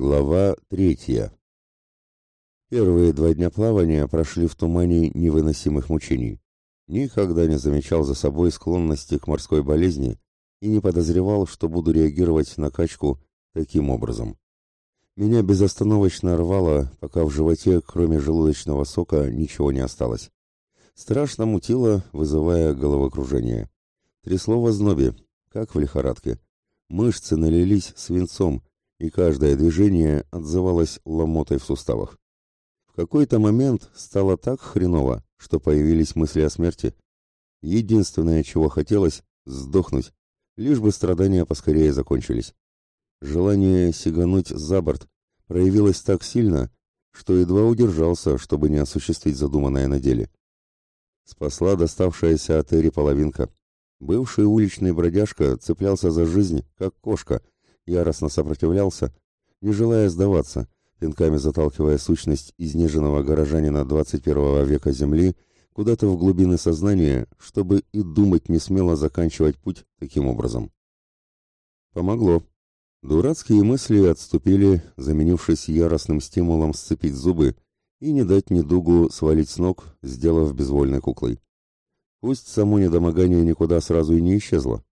Глава третья. Первые два дня плавания прошли в тумане невыносимых мучений. Никогда не замечал за собой склонности к морской болезни и не подозревал, что буду реагировать на качку таким образом. Меня безостановочно рвало, пока в животе, кроме желудочного сока, ничего не осталось. Страшно мутило, вызывая головокружение. Трясло в ознобе, как в лихорадке. Мышцы налились свинцом, и каждое движение отзывалось ломотой в суставах. В какой-то момент стало так хреново, что появились мысли о смерти. Единственное, чего хотелось — сдохнуть, лишь бы страдания поскорее закончились. Желание сигануть за борт проявилось так сильно, что едва удержался, чтобы не осуществить задуманное на деле. Спасла доставшаяся от Эри половинка. Бывший уличный бродяжка цеплялся за жизнь, как кошка — яростно сопротивлялся, не желая сдаваться, пинками заталкивая сущность изнеженного горожанина 21 века Земли куда-то в глубины сознания, чтобы и думать не смело заканчивать путь таким образом. Помогло. Дурацкие мысли отступили, заменившись яростным стимулом сцепить зубы и не дать недугу свалить с ног, сделав безвольной куклой. Пусть само недомогание никуда сразу и не исчезло,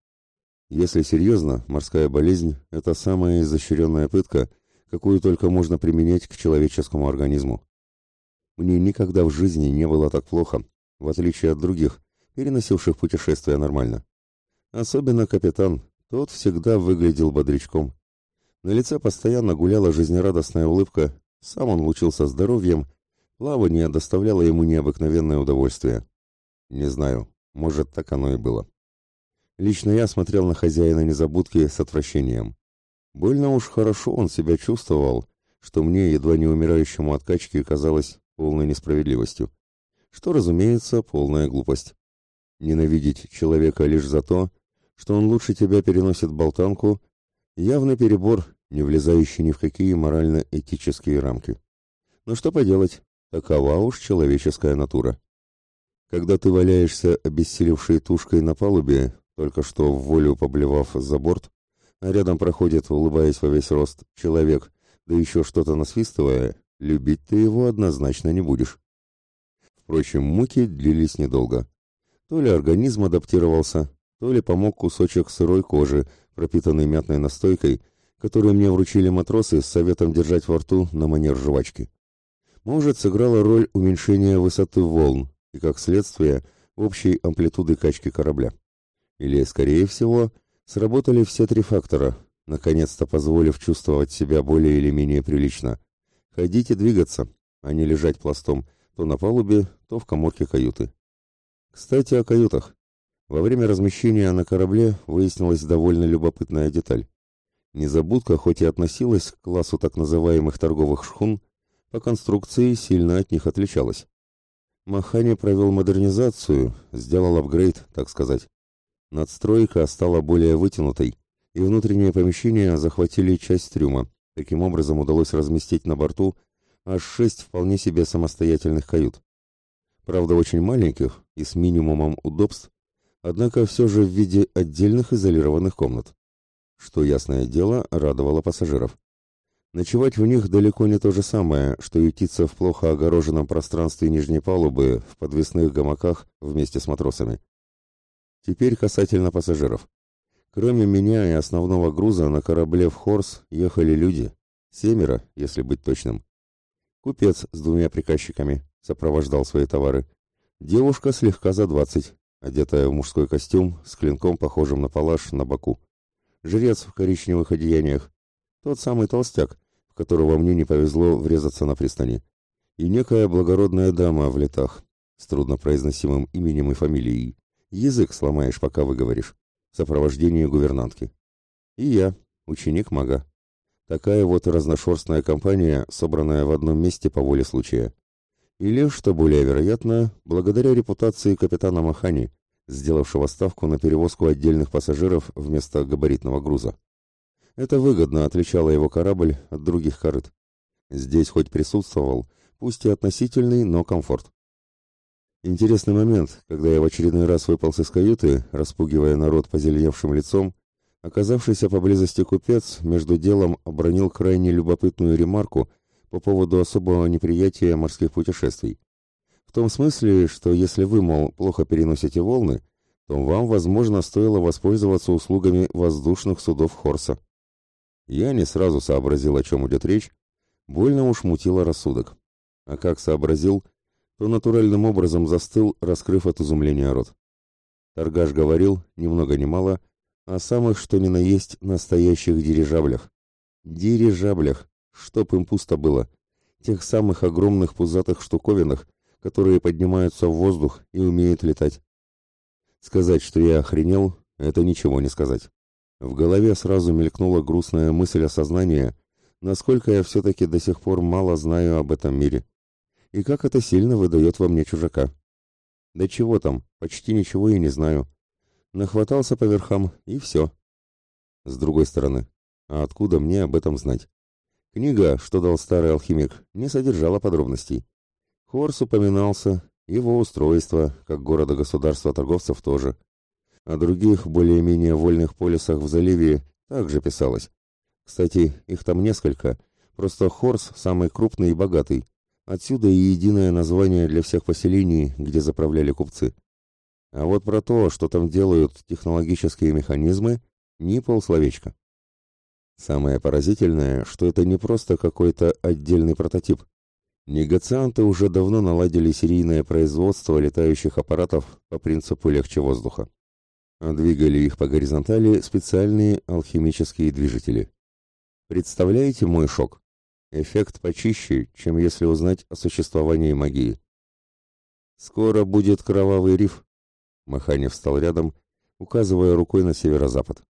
если серьезно, морская болезнь – это самая изощренная пытка, какую только можно применять к человеческому организму. Мне никогда в жизни не было так плохо, в отличие от других, переносивших путешествия нормально. Особенно капитан, тот всегда выглядел бодрячком. На лице постоянно гуляла жизнерадостная улыбка, сам он лучился здоровьем, плавание доставляло ему необыкновенное удовольствие. Не знаю, может, так оно и было. Лично я смотрел на хозяина незабудки с отвращением. Больно уж хорошо он себя чувствовал, что мне, едва не умирающему от качки, казалось полной несправедливостью. Что, разумеется, полная глупость. Ненавидеть человека лишь за то, что он лучше тебя переносит болтанку, явный перебор, не влезающий ни в какие морально-этические рамки. Но что поделать, такова уж человеческая натура. Когда ты валяешься обессилевшей тушкой на палубе, только что в волю поблевав за борт, а рядом проходит, улыбаясь во весь рост, человек, да еще что-то насвистывая, любить ты его однозначно не будешь. Впрочем, муки длились недолго. То ли организм адаптировался, то ли помог кусочек сырой кожи, пропитанный мятной настойкой, которую мне вручили матросы с советом держать во рту на манер жвачки. Может, сыграла роль уменьшения высоты волн и, как следствие, общей амплитуды качки корабля. Или, скорее всего, сработали все три фактора, наконец-то позволив чувствовать себя более или менее прилично. Ходить и двигаться, а не лежать пластом то на палубе, то в коморке каюты. Кстати, о каютах. Во время размещения на корабле выяснилась довольно любопытная деталь. Незабудка, хоть и относилась к классу так называемых торговых шхун, по конструкции сильно от них отличалась. Махани провел модернизацию, сделал апгрейд, так сказать. Надстройка стала более вытянутой, и внутренние помещения захватили часть трюма. Таким образом удалось разместить на борту аж шесть вполне себе самостоятельных кают. Правда, очень маленьких и с минимумом удобств, однако все же в виде отдельных изолированных комнат. Что, ясное дело, радовало пассажиров. Ночевать в них далеко не то же самое, что ютиться в плохо огороженном пространстве нижней палубы в подвесных гамаках вместе с матросами. Теперь касательно пассажиров. Кроме меня и основного груза на корабле в Хорс ехали люди. Семеро, если быть точным. Купец с двумя приказчиками сопровождал свои товары. Девушка слегка за двадцать, одетая в мужской костюм с клинком, похожим на палаш, на боку. Жрец в коричневых одеяниях. Тот самый толстяк, в которого мне не повезло врезаться на пристани. И некая благородная дама в летах, с труднопроизносимым именем и фамилией. Язык сломаешь, пока выговоришь. В сопровождении гувернантки. И я, ученик мага. Такая вот разношерстная компания, собранная в одном месте по воле случая. Или, что более вероятно, благодаря репутации капитана Махани, сделавшего ставку на перевозку отдельных пассажиров вместо габаритного груза. Это выгодно отличало его корабль от других корыт. Здесь хоть присутствовал, пусть и относительный, но комфорт. Интересный момент, когда я в очередной раз выполз из каюты, распугивая народ позеленевшим лицом, Оказавшийся поблизости купец между делом обронил крайне любопытную ремарку по поводу особого неприятия морских путешествий. В том смысле, что если вы, мол, плохо переносите волны, то вам, возможно, стоило воспользоваться услугами воздушных судов Хорса. Я не сразу сообразил, о чем идет речь, больно уж мутило рассудок. А как сообразил, то натуральным образом застыл, раскрыв от изумления рот. Торгаш говорил, ни много ни мало, о самых что ни на есть настоящих дирижаблях. Дирижаблях, чтоб им пусто было. Тех самых огромных пузатых штуковинах, которые поднимаются в воздух и умеют летать. Сказать, что я охренел, это ничего не сказать. В голове сразу мелькнула грустная мысль осознания, насколько я все-таки до сих пор мало знаю об этом мире. И как это сильно выдает во мне чужака. Да чего там, почти ничего и не знаю. Нахватался по верхам, и все. С другой стороны, а откуда мне об этом знать? Книга, что дал старый алхимик, не содержала подробностей. Хорс упоминался, его устройство, как города-государства торговцев тоже. О других, более-менее вольных полисах в заливе также писалось. Кстати, их там несколько, просто Хорс самый крупный и богатый. Отсюда и единое название для всех поселений, где заправляли купцы. А вот про то, что там делают технологические механизмы, ни полсловечка. Самое поразительное, что это не просто какой-то отдельный прототип. Негацианты уже давно наладили серийное производство летающих аппаратов по принципу легче воздуха. А двигали их по горизонтали специальные алхимические движители. Представляете мой шок? Эффект почище, чем если узнать о существовании магии. «Скоро будет кровавый риф», — Маханев встал рядом, указывая рукой на северо-запад.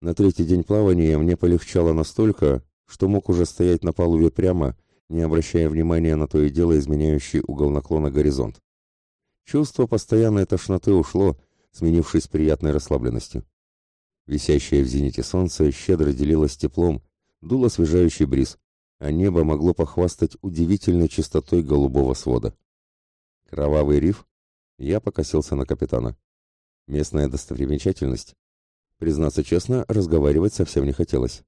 На третий день плавания мне полегчало настолько, что мог уже стоять на палубе прямо, не обращая внимания на то и дело изменяющий угол наклона горизонт. Чувство постоянной тошноты ушло, сменившись приятной расслабленностью. Висящее в зените солнце щедро делилось теплом, дул освежающий бриз, а небо могло похвастать удивительной чистотой голубого свода. Кровавый риф? Я покосился на капитана. Местная достопримечательность? Признаться честно, разговаривать совсем не хотелось.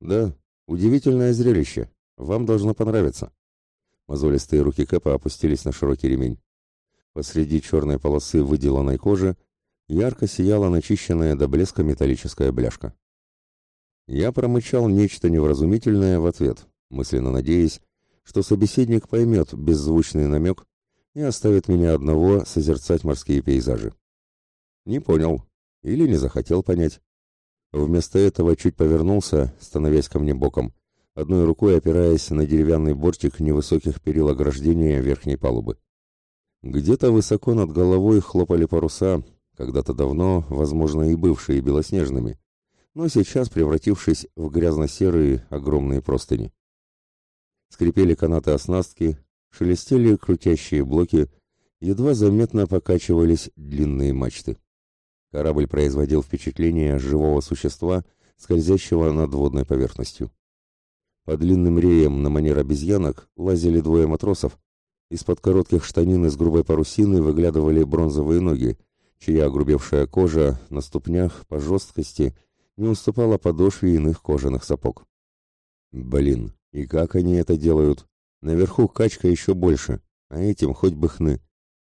Да, удивительное зрелище. Вам должно понравиться. Мозолистые руки Кэпа опустились на широкий ремень. Посреди черной полосы выделанной кожи ярко сияла начищенная до блеска металлическая бляшка. Я промычал нечто невразумительное в ответ, мысленно надеясь, что собеседник поймет беззвучный намек и оставит меня одного созерцать морские пейзажи. Не понял или не захотел понять. Вместо этого чуть повернулся, становясь ко мне боком, одной рукой опираясь на деревянный бортик невысоких перил ограждения верхней палубы. Где-то высоко над головой хлопали паруса, когда-то давно, возможно, и бывшие белоснежными, но сейчас превратившись в грязно-серые огромные простыни. Скрипели канаты оснастки, шелестели крутящие блоки, едва заметно покачивались длинные мачты. Корабль производил впечатление живого существа, скользящего над водной поверхностью. По длинным реям на манер обезьянок лазили двое матросов. Из-под коротких штанин из грубой парусины выглядывали бронзовые ноги, чья огрубевшая кожа на ступнях по жесткости не уступала подошве иных кожаных сапог. Блин, и как они это делают? Наверху качка еще больше, а этим хоть бы хны.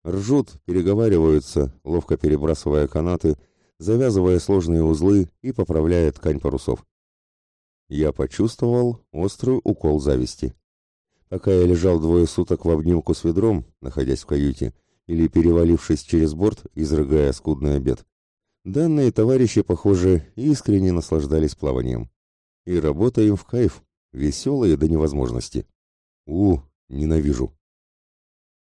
Ржут, переговариваются, ловко перебрасывая канаты, завязывая сложные узлы и поправляя ткань парусов я почувствовал острый укол зависти. Пока я лежал двое суток в обнимку с ведром, находясь в каюте, или перевалившись через борт, изрыгая скудный обед, данные товарищи, похоже, искренне наслаждались плаванием. И работа им в кайф, веселые до невозможности. У, ненавижу.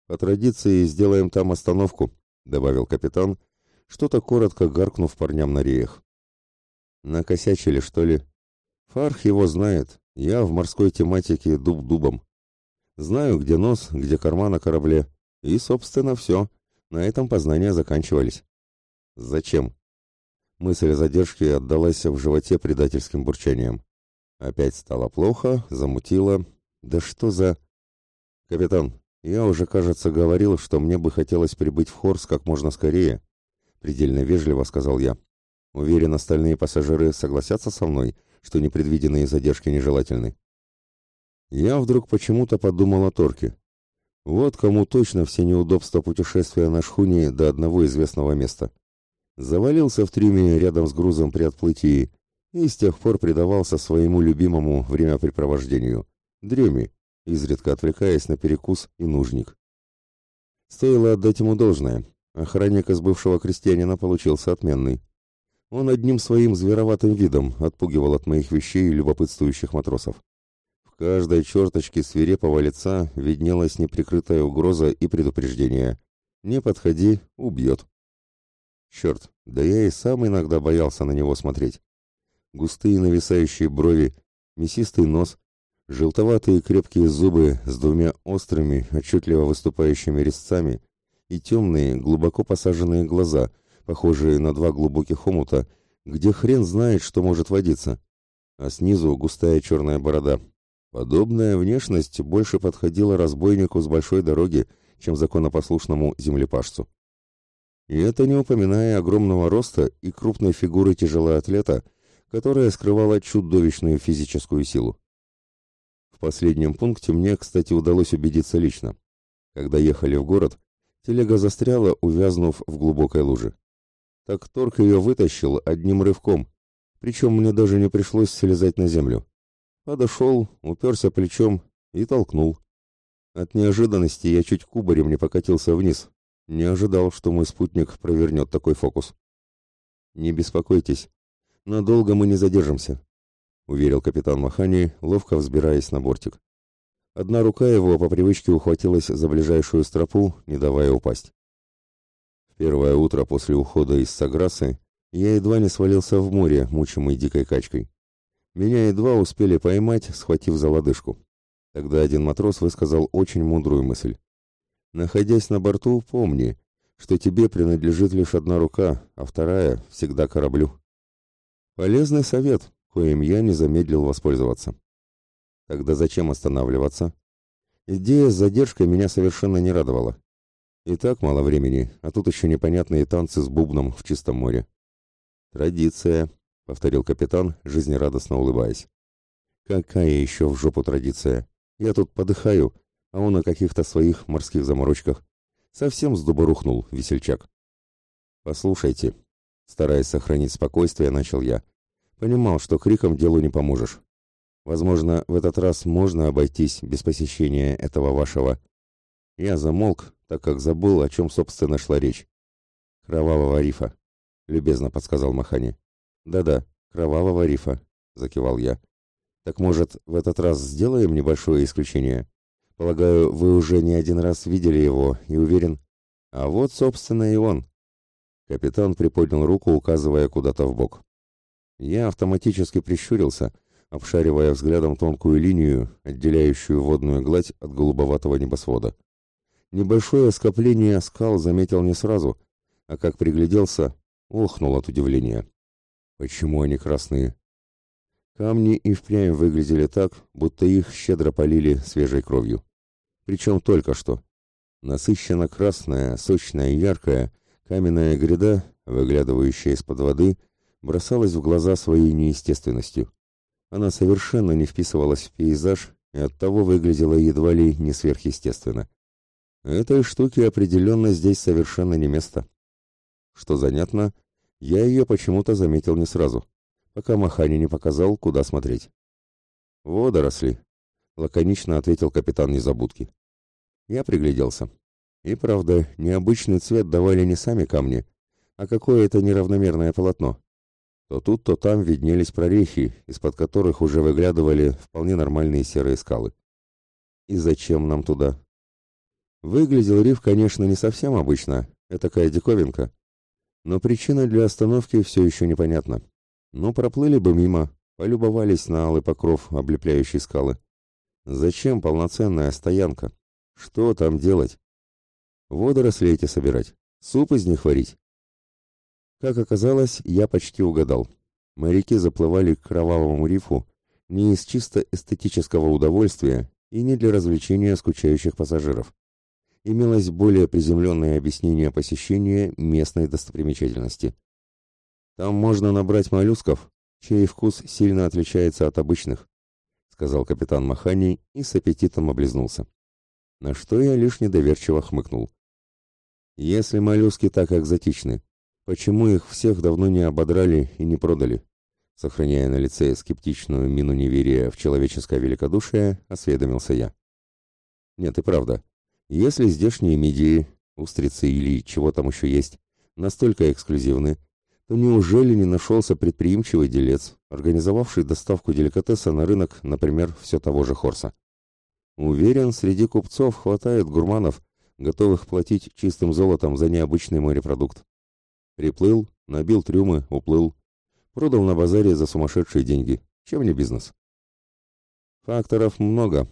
По традиции сделаем там остановку, добавил капитан, что-то коротко гаркнув парням на реях. Накосячили, что ли? Фарх его знает, я в морской тематике дуб дубом. Знаю, где нос, где корма на корабле, и, собственно, все. На этом познания заканчивались. Зачем? Мысль о задержке отдалась в животе предательским бурчанием. Опять стало плохо, замутило. Да что за... Капитан, я уже, кажется, говорил, что мне бы хотелось прибыть в Хорс как можно скорее. Предельно вежливо сказал я. Уверен, остальные пассажиры согласятся со мной, что непредвиденные задержки нежелательны. Я вдруг почему-то подумал о Торке. Вот кому точно все неудобства путешествия на шхуне до одного известного места. Завалился в трюме рядом с грузом при отплытии и с тех пор предавался своему любимому времяпрепровождению – дреме, изредка отвлекаясь на перекус и нужник. Стоило отдать ему должное. Охранник из бывшего крестьянина получился отменный. Он одним своим звероватым видом отпугивал от моих вещей любопытствующих матросов. В каждой черточке свирепого лица виднелась неприкрытая угроза и предупреждение. «Не подходи, убьет». Черт, да я и сам иногда боялся на него смотреть. Густые нависающие брови, мясистый нос, желтоватые крепкие зубы с двумя острыми, отчетливо выступающими резцами и темные, глубоко посаженные глаза, похожие на два глубоких омута, где хрен знает, что может водиться. А снизу густая черная борода, Подобная внешность больше подходила разбойнику с большой дороги, чем законопослушному землепашцу. И это не упоминая огромного роста и крупной фигуры тяжелоатлета, которая скрывала чудовищную физическую силу. В последнем пункте мне, кстати, удалось убедиться лично. Когда ехали в город, телега застряла, увязнув в глубокой луже. Так Торг ее вытащил одним рывком, причем мне даже не пришлось слезать на землю. Подошел, уперся плечом и толкнул. От неожиданности я чуть кубарем не покатился вниз. Не ожидал, что мой спутник провернет такой фокус. «Не беспокойтесь, надолго мы не задержимся», — уверил капитан Махани, ловко взбираясь на бортик. Одна рука его по привычке ухватилась за ближайшую стропу, не давая упасть. В первое утро после ухода из Саграсы я едва не свалился в море, мучимый дикой качкой. Меня едва успели поймать, схватив за лодыжку. Тогда один матрос высказал очень мудрую мысль. «Находясь на борту, помни, что тебе принадлежит лишь одна рука, а вторая всегда кораблю». Полезный совет, коим я не замедлил воспользоваться. Тогда зачем останавливаться? Идея с задержкой меня совершенно не радовала. И так мало времени, а тут еще непонятные танцы с бубном в чистом море. Традиция, — повторил капитан, жизнерадостно улыбаясь. «Какая еще в жопу традиция? Я тут подыхаю, а он на каких-то своих морских заморочках. Совсем с дуба рухнул, весельчак». «Послушайте», — стараясь сохранить спокойствие, начал я. «Понимал, что криком делу не поможешь. Возможно, в этот раз можно обойтись без посещения этого вашего...» Я замолк, так как забыл, о чем, собственно, шла речь. «Кровавого рифа», — любезно подсказал Махани. «Да-да, кровавого рифа», — закивал я. «Так, может, в этот раз сделаем небольшое исключение? Полагаю, вы уже не один раз видели его и уверен...» «А вот, собственно, и он». Капитан приподнял руку, указывая куда-то в бок. Я автоматически прищурился, обшаривая взглядом тонкую линию, отделяющую водную гладь от голубоватого небосвода. Небольшое скопление скал заметил не сразу, а как пригляделся, охнул от удивления. Почему они красные? Камни и впрямь выглядели так, будто их щедро полили свежей кровью. Причем только что. Насыщенно красная, сочная и яркая, каменная гряда, выглядывающая из-под воды, бросалась в глаза своей неестественностью. Она совершенно не вписывалась в пейзаж и оттого выглядела едва ли не сверхъестественно. Этой штуке определенно здесь совершенно не место. Что занятно, я ее почему-то заметил не сразу, пока Махани не показал, куда смотреть. «Водоросли», — лаконично ответил капитан Незабудки. Я пригляделся. И правда, необычный цвет давали не сами камни, а какое-то неравномерное полотно. То тут, то там виднелись прорехи, из-под которых уже выглядывали вполне нормальные серые скалы. И зачем нам туда? Выглядел риф, конечно, не совсем обычно, это такая диковинка, но причина для остановки все еще непонятна. Ну, проплыли бы мимо, полюбовались на алый покров, облепляющий скалы. Зачем полноценная стоянка? Что там делать? Водоросли эти собирать? Суп из них варить? Как оказалось, я почти угадал. Моряки заплывали к кровавому рифу не из чисто эстетического удовольствия и не для развлечения скучающих пассажиров имелось более приземленное объяснение посещения местной достопримечательности. Там можно набрать моллюсков, чей вкус сильно отличается от обычных, сказал капитан Махани и с аппетитом облизнулся. На что я лишь недоверчиво хмыкнул. Если моллюски так экзотичны, почему их всех давно не ободрали и не продали? Сохраняя на лице скептичную мину неверия в человеческое великодушие, осведомился я. Нет, и правда. Если здешние мидии, устрицы или чего там еще есть, настолько эксклюзивны, то неужели не нашелся предприимчивый делец, организовавший доставку деликатеса на рынок, например, все того же Хорса? Уверен, среди купцов хватает гурманов, готовых платить чистым золотом за необычный морепродукт. Приплыл, набил трюмы, уплыл, продал на базаре за сумасшедшие деньги. Чем не бизнес? Факторов много.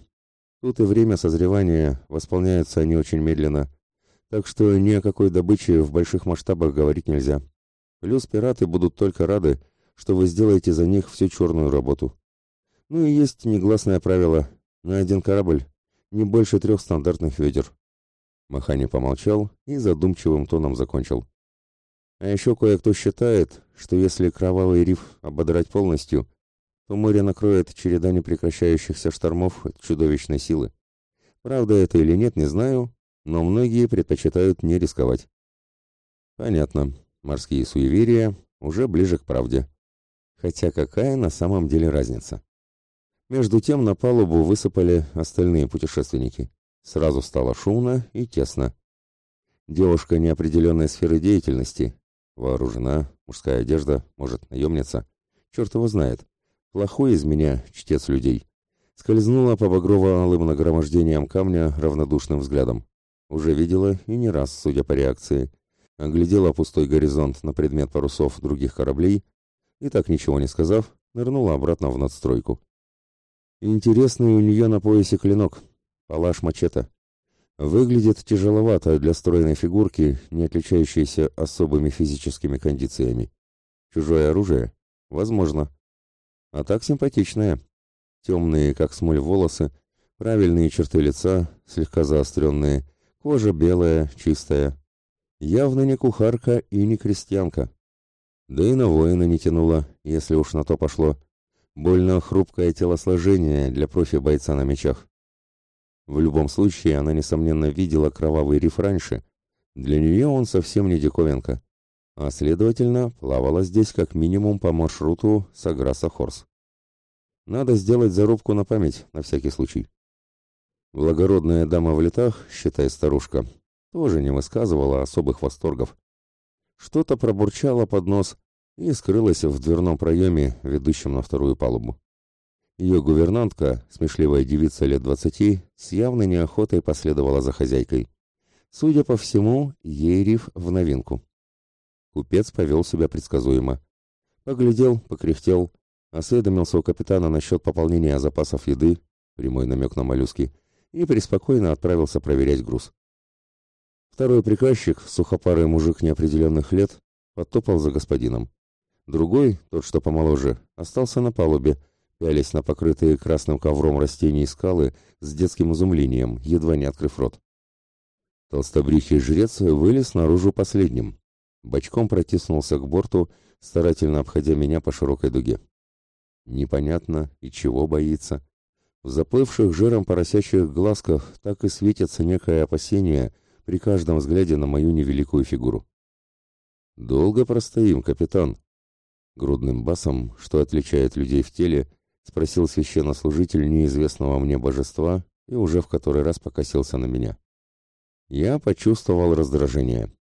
Тут и время созревания, восполняются они очень медленно, так что ни о какой добыче в больших масштабах говорить нельзя. Плюс пираты будут только рады, что вы сделаете за них всю черную работу. Ну и есть негласное правило на один корабль не больше трех стандартных ведер. Махани помолчал и задумчивым тоном закончил. А еще кое-кто считает, что если кровавый риф ободрать полностью, то море накроет череда непрекращающихся штормов чудовищной силы. Правда это или нет, не знаю, но многие предпочитают не рисковать. Понятно. Морские суеверия уже ближе к правде. Хотя какая на самом деле разница? Между тем на палубу высыпали остальные путешественники. Сразу стало шумно и тесно. Девушка неопределенной сферы деятельности, вооружена, мужская одежда, может, наемница, черт его знает. Плохой из меня чтец людей. Скользнула по багрово-алым нагромождениям камня равнодушным взглядом. Уже видела и не раз, судя по реакции оглядела пустой горизонт на предмет парусов других кораблей и, так ничего не сказав, нырнула обратно в надстройку. Интересный у нее на поясе клинок, палаш мачете. Выглядит тяжеловато для стройной фигурки, не отличающейся особыми физическими кондициями. Чужое оружие? Возможно. А так симпатичное. Темные, как смоль, волосы, правильные черты лица, слегка заостренные, кожа белая, чистая, Явно не кухарка и не крестьянка. Да и на воина не тянула, если уж на то пошло. Больно хрупкое телосложение для профи-бойца на мечах. В любом случае, она, несомненно, видела кровавый риф раньше. Для нее он совсем не диковинка. А, следовательно, плавала здесь как минимум по маршруту Саграса-Хорс. Надо сделать зарубку на память, на всякий случай. Благородная дама в летах, считай старушка, тоже не высказывала особых восторгов. Что-то пробурчала под нос и скрылась в дверном проеме, ведущем на вторую палубу. Ее гувернантка, смешливая девица лет двадцати, с явной неохотой последовала за хозяйкой. Судя по всему, ей риф в новинку. Купец повел себя предсказуемо. Поглядел, покряхтел, осведомился у капитана насчет пополнения запасов еды, прямой намек на моллюски, и преспокойно отправился проверять груз. Второй приказчик, сухопарый мужик неопределенных лет, подтопал за господином. Другой, тот, что помоложе, остался на палубе, пялись на покрытые красным ковром растений скалы с детским изумлением, едва не открыв рот. Толстобрихий жрец вылез наружу последним. Бочком протиснулся к борту, старательно обходя меня по широкой дуге. Непонятно, и чего боится. В заплывших жиром поросячьих глазках так и светится некое опасение — при каждом взгляде на мою невеликую фигуру. «Долго простоим, капитан?» Грудным басом, что отличает людей в теле, спросил священнослужитель неизвестного мне божества и уже в который раз покосился на меня. Я почувствовал раздражение.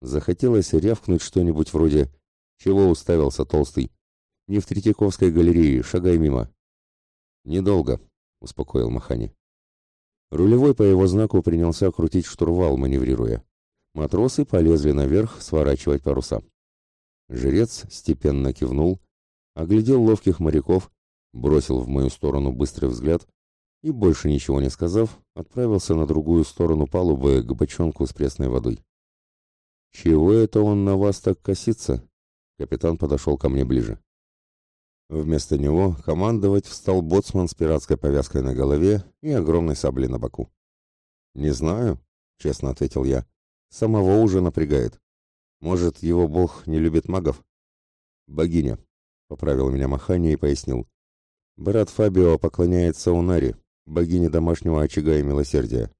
Захотелось рявкнуть что-нибудь вроде «Чего уставился, толстый? Не в Третьяковской галерее, шагай мимо». «Недолго», — успокоил Махани. Рулевой по его знаку принялся крутить штурвал, маневрируя. Матросы полезли наверх сворачивать паруса. Жрец степенно кивнул, оглядел ловких моряков, бросил в мою сторону быстрый взгляд и, больше ничего не сказав, отправился на другую сторону палубы к бочонку с пресной водой. «Чего это он на вас так косится?» Капитан подошел ко мне ближе. Вместо него командовать встал боцман с пиратской повязкой на голове и огромной саблей на боку. «Не знаю», — честно ответил я. «Самого уже напрягает. Может, его бог не любит магов?» «Богиня», — поправил меня Махани и пояснил. «Брат Фабио поклоняется Унаре, богине домашнего очага и милосердия».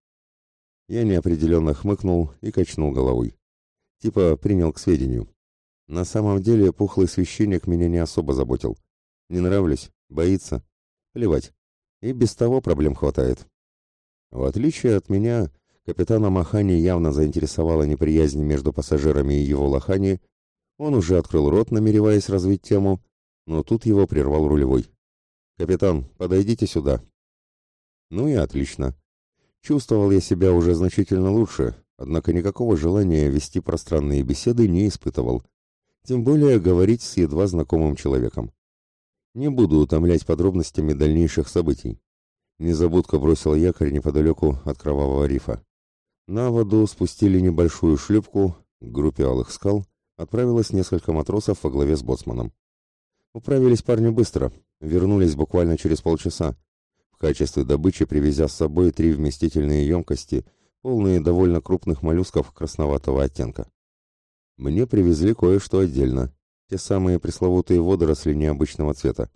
Я неопределенно хмыкнул и качнул головой. Типа принял к сведению. На самом деле пухлый священник меня не особо заботил. Не нравлюсь, боится. Плевать. И без того проблем хватает. В отличие от меня, капитана Махани явно заинтересовала неприязнь между пассажирами и его лохани. Он уже открыл рот, намереваясь развить тему, но тут его прервал рулевой. «Капитан, подойдите сюда». Ну и отлично. Чувствовал я себя уже значительно лучше, однако никакого желания вести пространные беседы не испытывал тем более говорить с едва знакомым человеком. Не буду утомлять подробностями дальнейших событий. Незабудка бросил якорь неподалеку от Кровавого рифа. На воду спустили небольшую шлюпку, к группе алых скал отправилось несколько матросов во главе с боцманом. Управились парни быстро, вернулись буквально через полчаса, в качестве добычи привезя с собой три вместительные емкости, полные довольно крупных моллюсков красноватого оттенка. Мне привезли кое-что отдельно. Те самые пресловутые водоросли необычного цвета.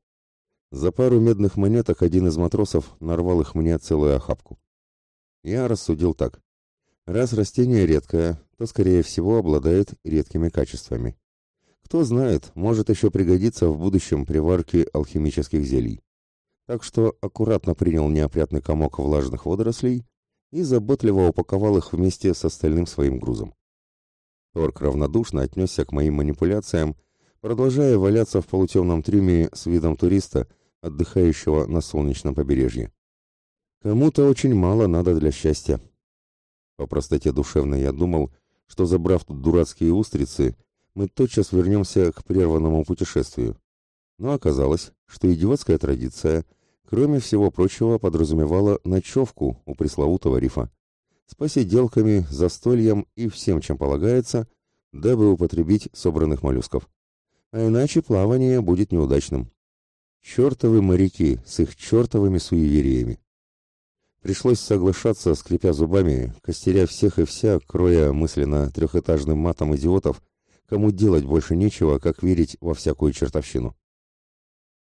За пару медных монеток один из матросов нарвал их мне целую охапку. Я рассудил так. Раз растение редкое, то, скорее всего, обладает редкими качествами. Кто знает, может еще пригодиться в будущем при варке алхимических зелий. Так что аккуратно принял неопрятный комок влажных водорослей и заботливо упаковал их вместе с остальным своим грузом. Орк равнодушно отнесся к моим манипуляциям, продолжая валяться в полутемном трюме с видом туриста, отдыхающего на солнечном побережье. Кому-то очень мало надо для счастья. По простоте душевной я думал, что, забрав тут дурацкие устрицы, мы тотчас вернемся к прерванному путешествию. Но оказалось, что идиотская традиция, кроме всего прочего, подразумевала ночевку у пресловутого рифа с посиделками, застольем и всем, чем полагается, дабы употребить собранных моллюсков. А иначе плавание будет неудачным. Чертовы моряки с их чертовыми суевериями. Пришлось соглашаться, скрипя зубами, костеря всех и вся, кроя мысленно трехэтажным матом идиотов, кому делать больше нечего, как верить во всякую чертовщину.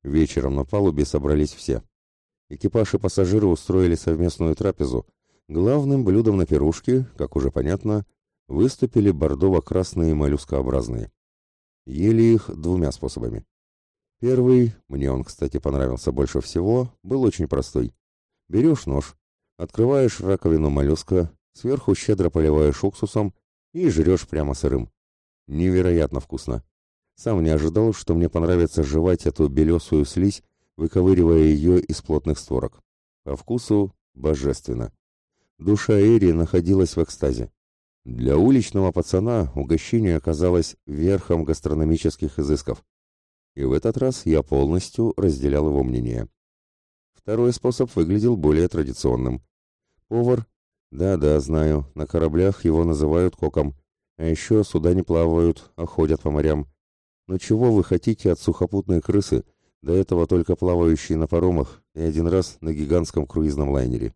Вечером на палубе собрались все. Экипаж и пассажиры устроили совместную трапезу, Главным блюдом на пирушке, как уже понятно, выступили бордово-красные моллюскообразные. Ели их двумя способами. Первый, мне он, кстати, понравился больше всего, был очень простой. Берешь нож, открываешь раковину моллюска, сверху щедро поливаешь уксусом и жрешь прямо сырым. Невероятно вкусно. Сам не ожидал, что мне понравится жевать эту белесую слизь, выковыривая ее из плотных створок. По вкусу божественно. Душа Эри находилась в экстазе. Для уличного пацана угощение оказалось верхом гастрономических изысков. И в этот раз я полностью разделял его мнение. Второй способ выглядел более традиционным. Повар, да-да, знаю, на кораблях его называют коком, а еще суда не плавают, а ходят по морям. Но чего вы хотите от сухопутной крысы, до этого только плавающей на паромах и один раз на гигантском круизном лайнере?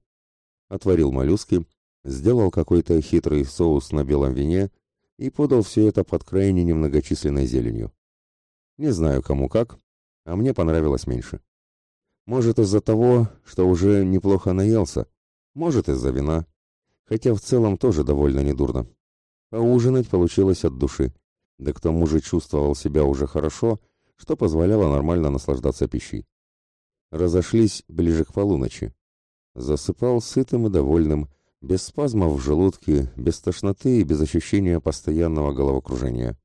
отварил моллюски, сделал какой-то хитрый соус на белом вине и подал все это под крайне немногочисленной зеленью. Не знаю, кому как, а мне понравилось меньше. Может, из-за того, что уже неплохо наелся, может, из-за вина, хотя в целом тоже довольно недурно. Поужинать получилось от души, да к тому же чувствовал себя уже хорошо, что позволяло нормально наслаждаться пищей. Разошлись ближе к полуночи. Засыпал сытым и довольным, без спазмов в желудке, без тошноты и без ощущения постоянного головокружения.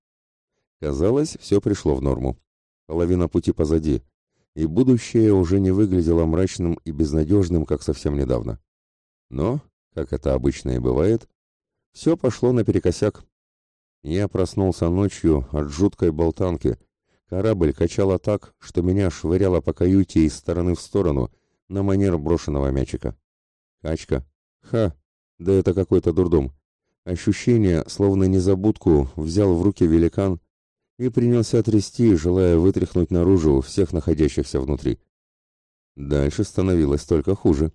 Казалось, все пришло в норму. Половина пути позади, и будущее уже не выглядело мрачным и безнадежным, как совсем недавно. Но, как это обычно и бывает, все пошло наперекосяк. Я проснулся ночью от жуткой болтанки. Корабль качало так, что меня швыряло по каюте из стороны в сторону — на манер брошенного мячика. Качка. Ха, да это какой-то дурдом. Ощущение, словно незабудку, взял в руки великан и принялся трясти, желая вытряхнуть наружу всех находящихся внутри. Дальше становилось только хуже.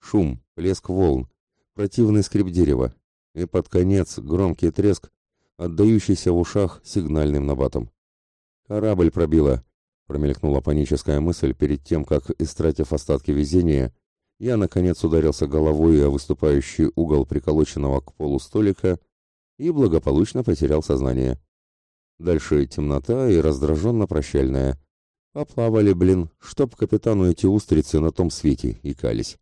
Шум, плеск волн, противный скрип дерева и под конец громкий треск, отдающийся в ушах сигнальным набатом. Корабль пробило, промелькнула паническая мысль перед тем, как, истратив остатки везения, я, наконец, ударился головой о выступающий угол приколоченного к полу столика и благополучно потерял сознание. Дальше темнота и раздраженно-прощальная. Поплавали, блин, чтоб капитану эти устрицы на том свете икались.